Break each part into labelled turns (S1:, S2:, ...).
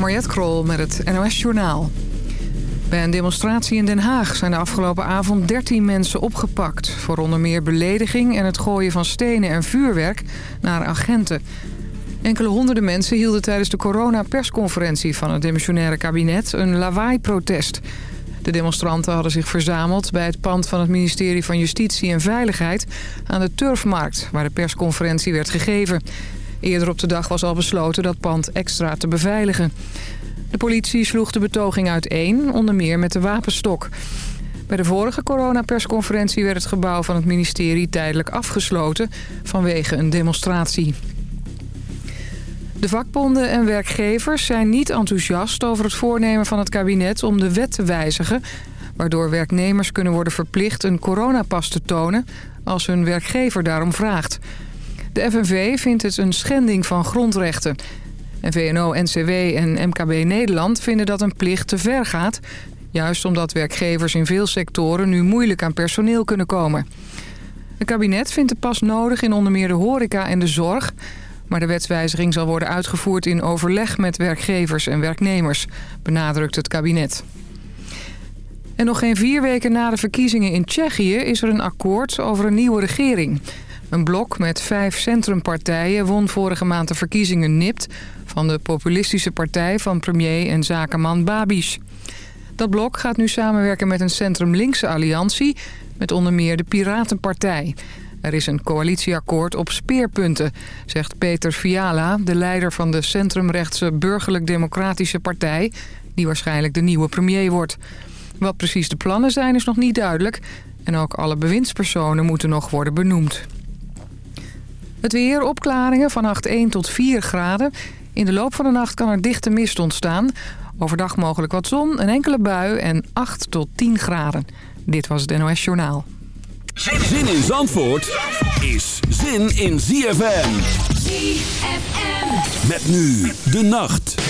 S1: Mariette Krol met het NOS Journaal. Bij een demonstratie in Den Haag zijn de afgelopen avond 13 mensen opgepakt... voor onder meer belediging en het gooien van stenen en vuurwerk naar agenten. Enkele honderden mensen hielden tijdens de corona-persconferentie... van het demissionaire kabinet een lawaai-protest. De demonstranten hadden zich verzameld bij het pand van het ministerie van Justitie en Veiligheid... aan de Turfmarkt, waar de persconferentie werd gegeven... Eerder op de dag was al besloten dat pand extra te beveiligen. De politie sloeg de betoging uiteen, onder meer met de wapenstok. Bij de vorige coronapersconferentie werd het gebouw van het ministerie tijdelijk afgesloten vanwege een demonstratie. De vakbonden en werkgevers zijn niet enthousiast over het voornemen van het kabinet om de wet te wijzigen... waardoor werknemers kunnen worden verplicht een coronapas te tonen als hun werkgever daarom vraagt. De FNV vindt het een schending van grondrechten. En VNO, NCW en MKB Nederland vinden dat een plicht te ver gaat... juist omdat werkgevers in veel sectoren nu moeilijk aan personeel kunnen komen. Het kabinet vindt de pas nodig in onder meer de horeca en de zorg... maar de wetswijziging zal worden uitgevoerd in overleg met werkgevers en werknemers... benadrukt het kabinet. En nog geen vier weken na de verkiezingen in Tsjechië is er een akkoord over een nieuwe regering... Een blok met vijf centrumpartijen won vorige maand de verkiezingen nipt... van de populistische partij van premier en zakenman Babiš. Dat blok gaat nu samenwerken met een centrum-linkse alliantie... met onder meer de Piratenpartij. Er is een coalitieakkoord op speerpunten, zegt Peter Fiala... de leider van de centrumrechtse burgerlijk-democratische partij... die waarschijnlijk de nieuwe premier wordt. Wat precies de plannen zijn is nog niet duidelijk... en ook alle bewindspersonen moeten nog worden benoemd. Het weer, opklaringen, vannacht 1 tot 4 graden. In de loop van de nacht kan er dichte mist ontstaan. Overdag mogelijk wat zon, een enkele bui en 8 tot 10 graden. Dit was het NOS Journaal.
S2: Zin in Zandvoort is zin in ZFM.
S3: ZFM.
S2: Met nu de nacht.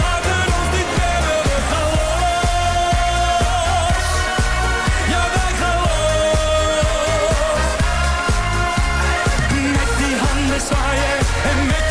S4: Zwaaien en met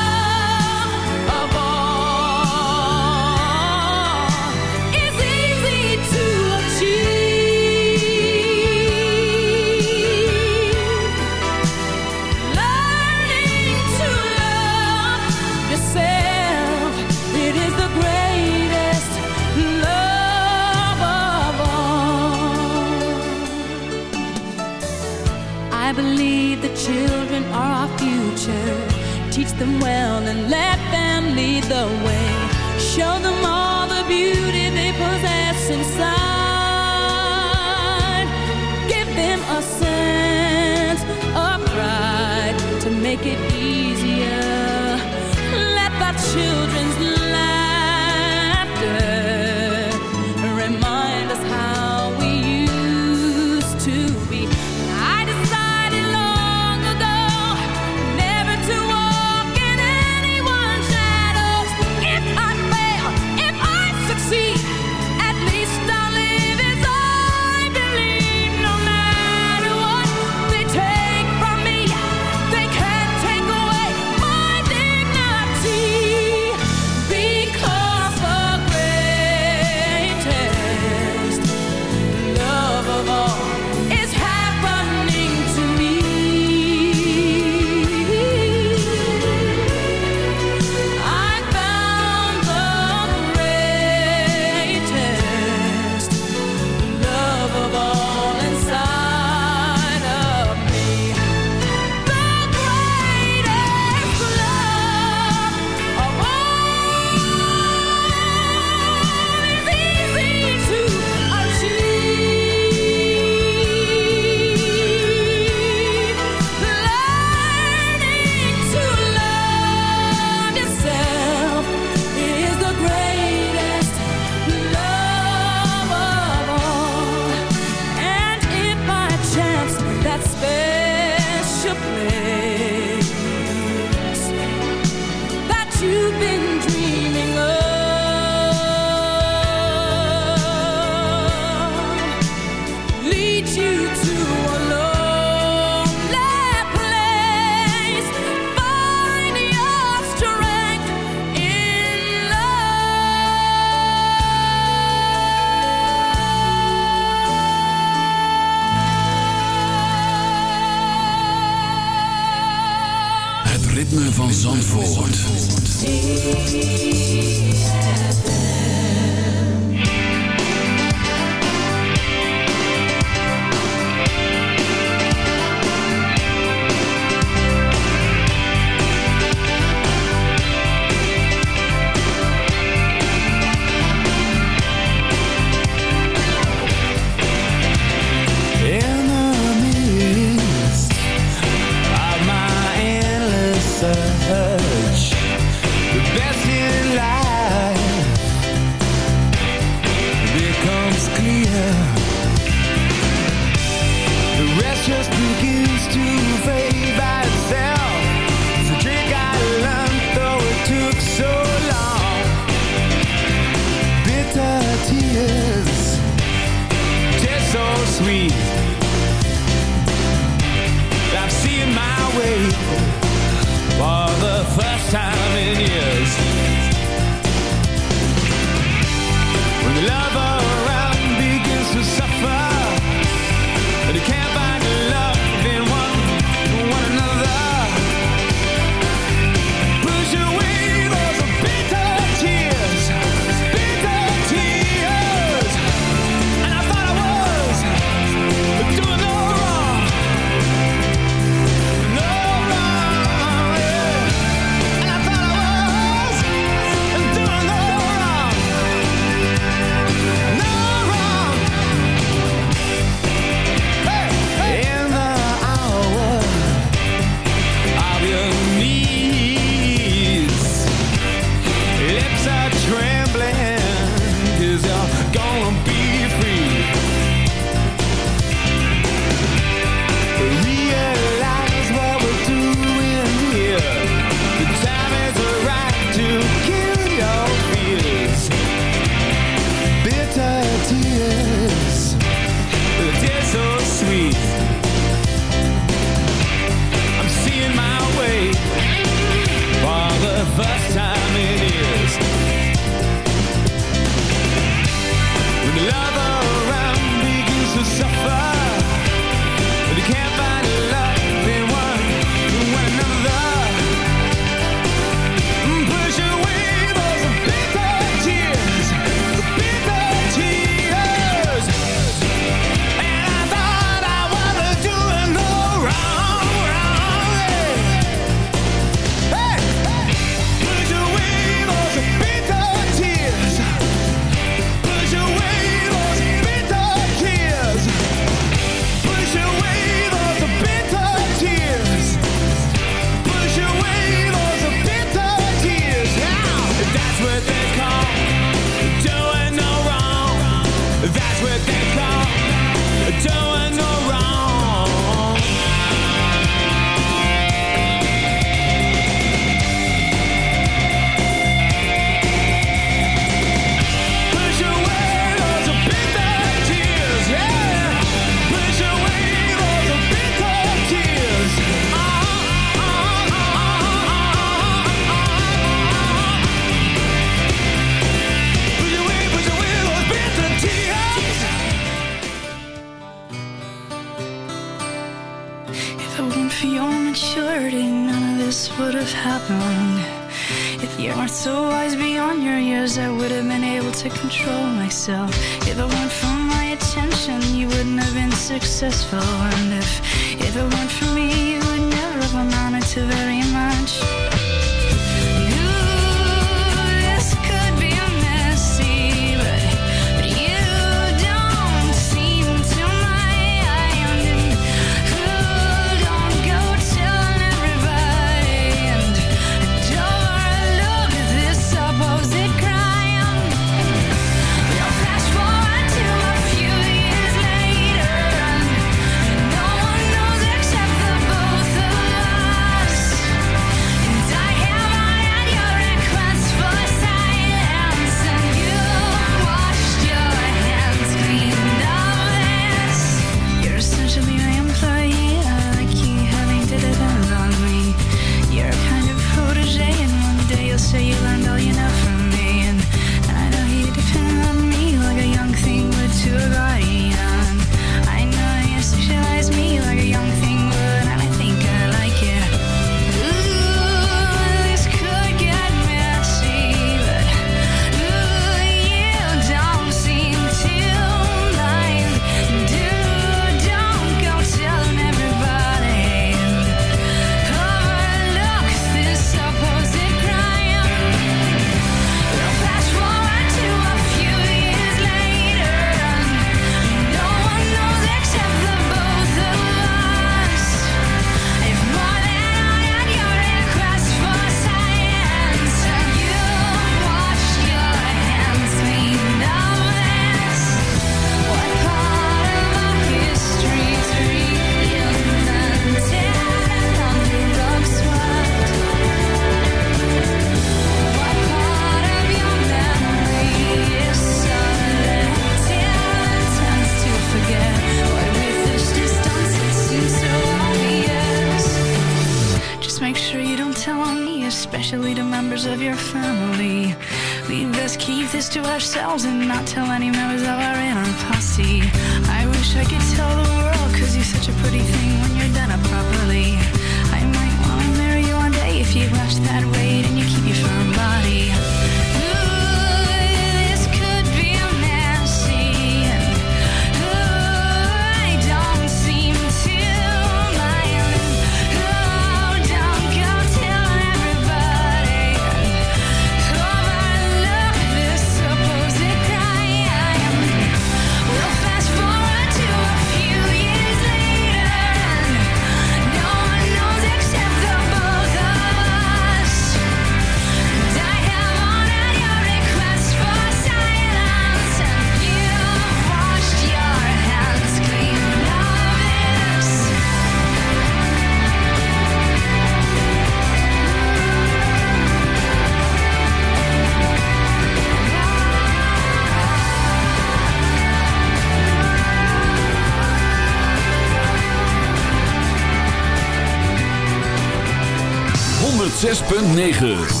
S2: .9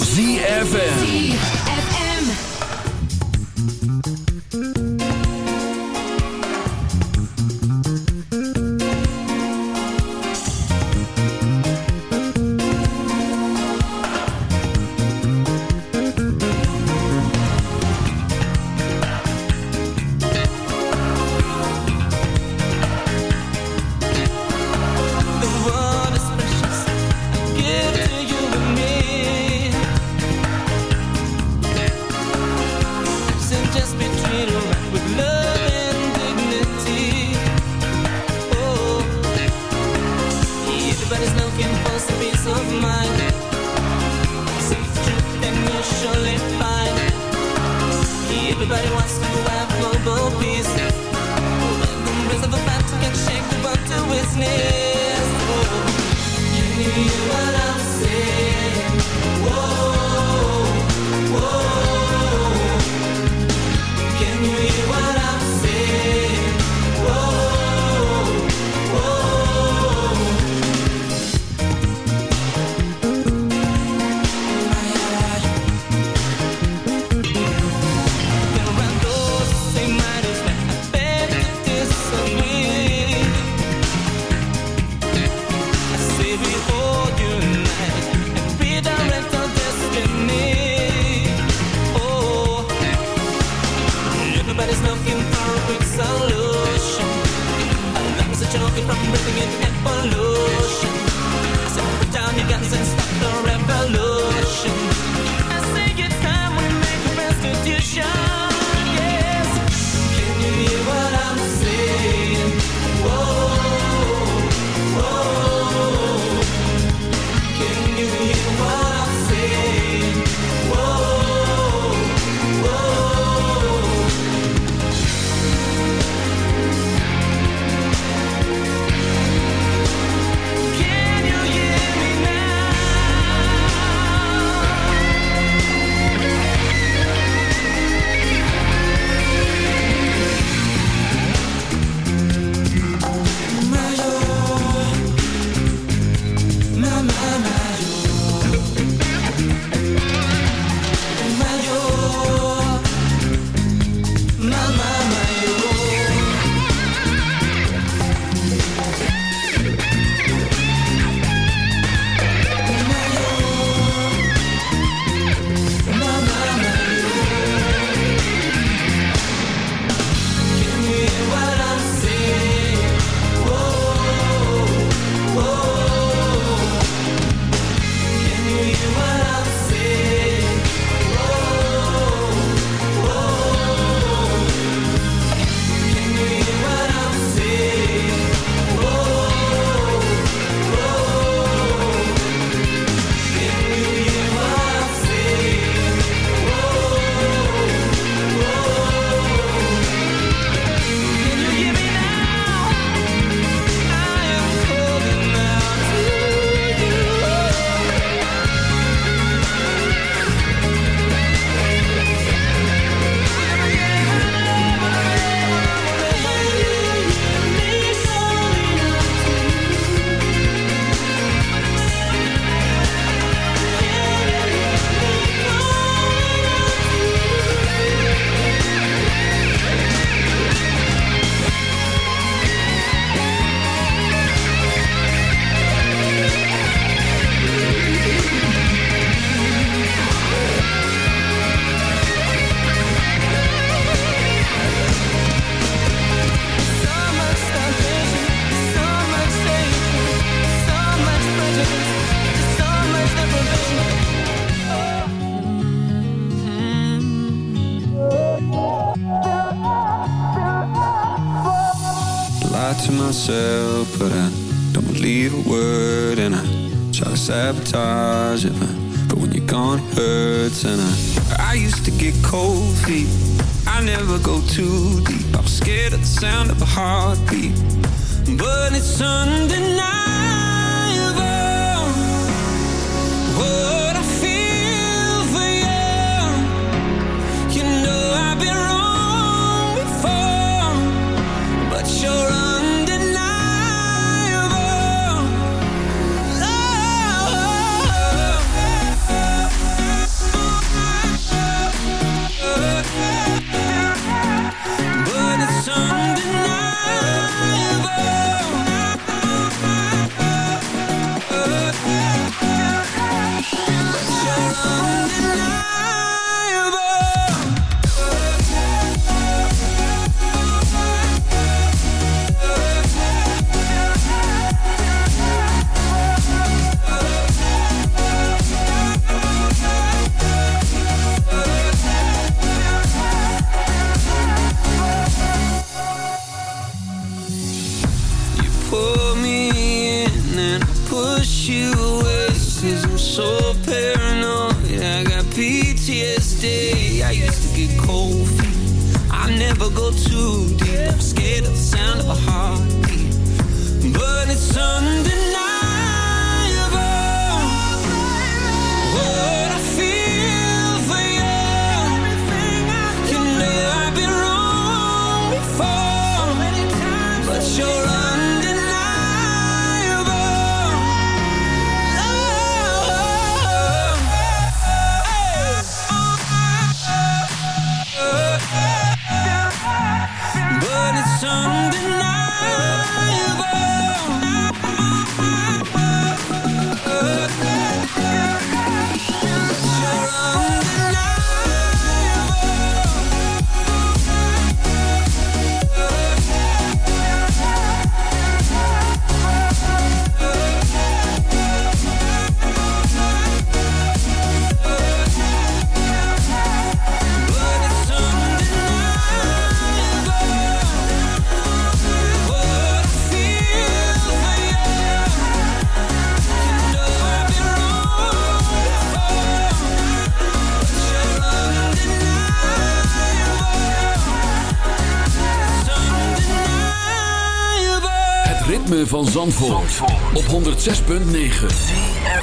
S2: van Zandvoort, Zandvoort. op 106.9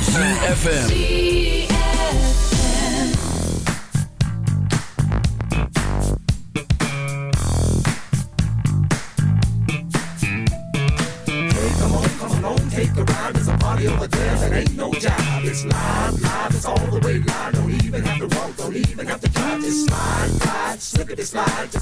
S2: ZFM
S5: Hey, come on, come on, take a ride There's a party over there that ain't no job It's live, live, it's all the way live Don't even have to walk, don't even have to drive Just slide, slide, slip it, slide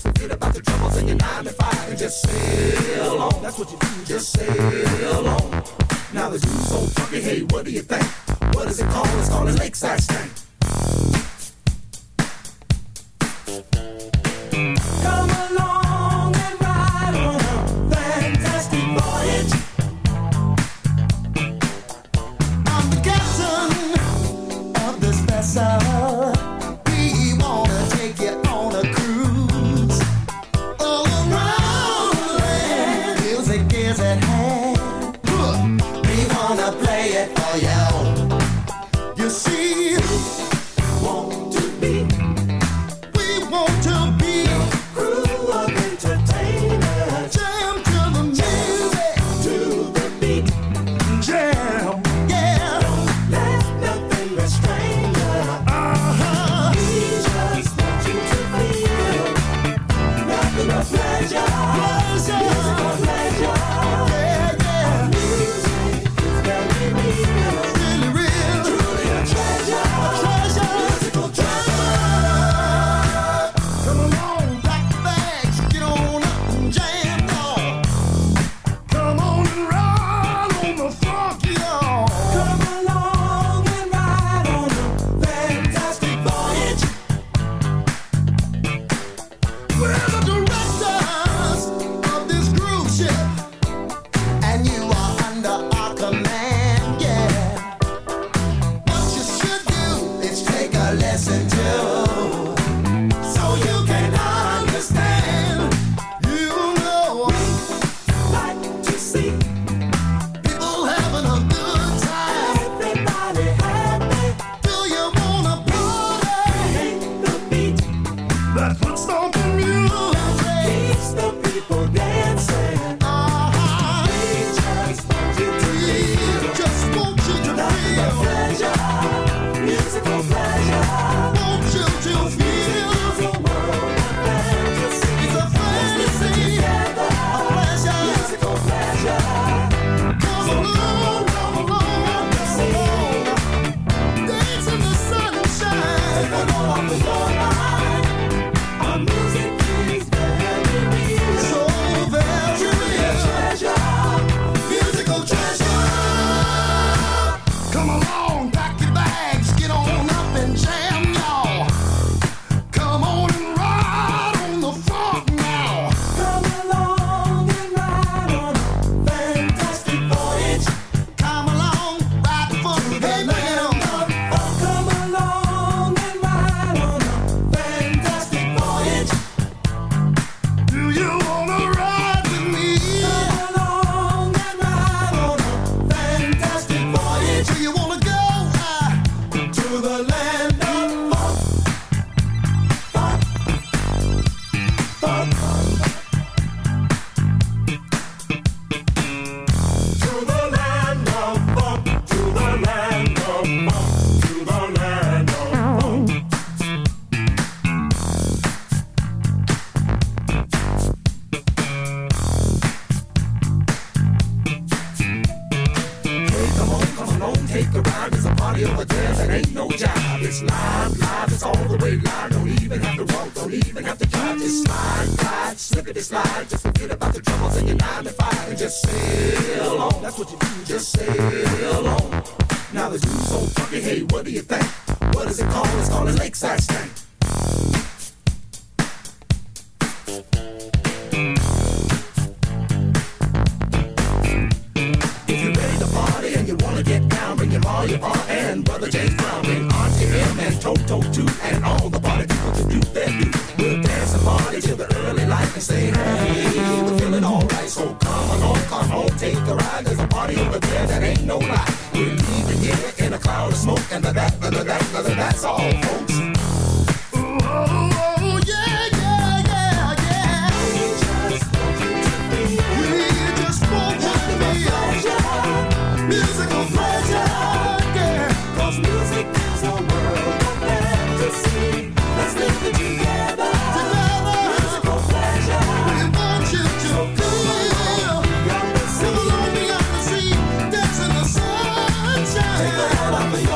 S5: Take the hell out of your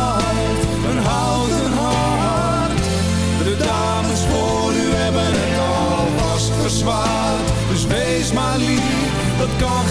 S4: dat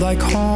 S6: like home.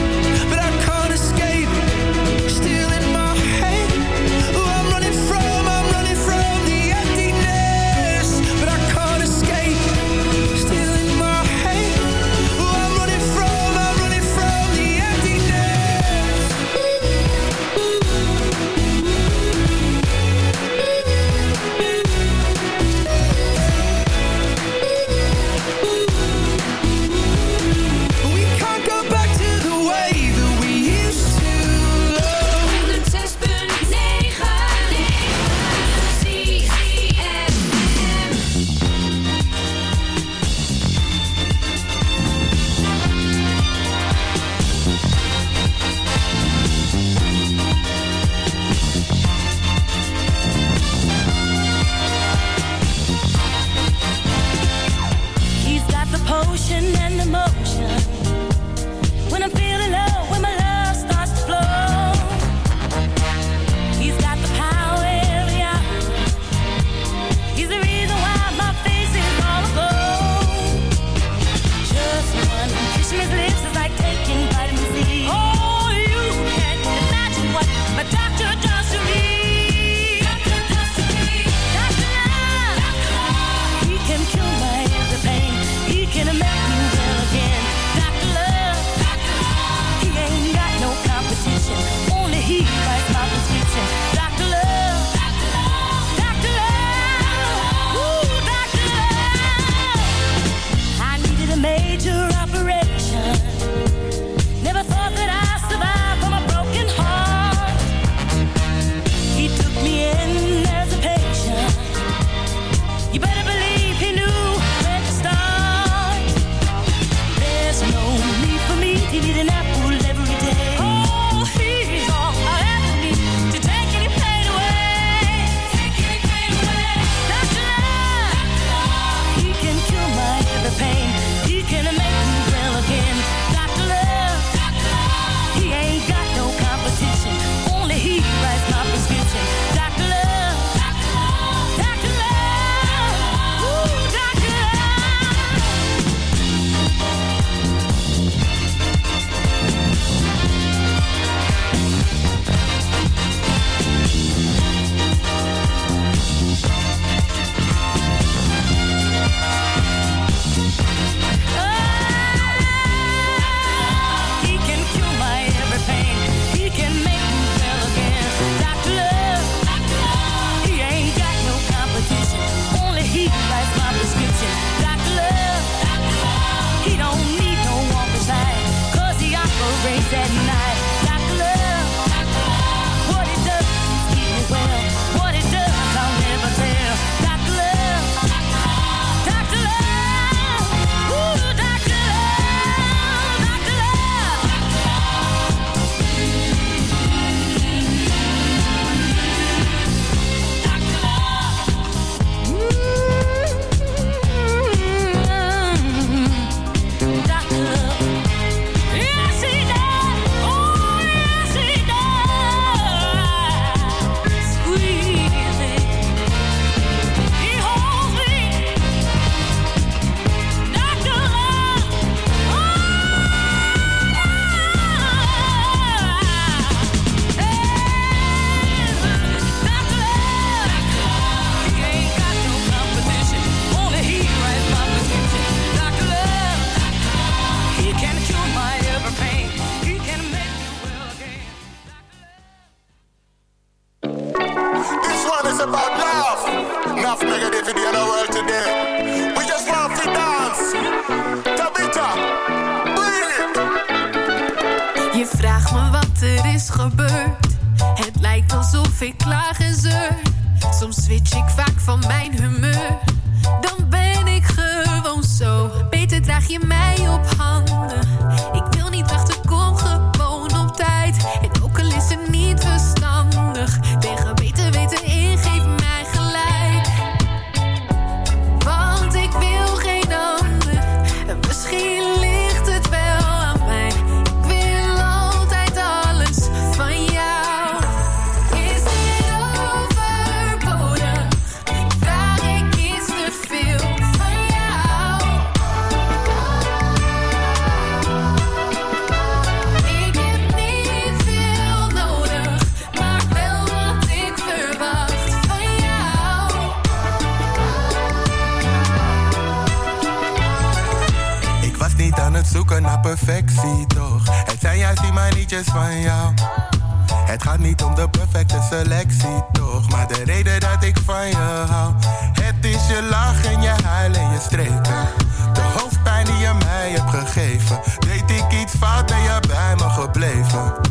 S7: Gebleven.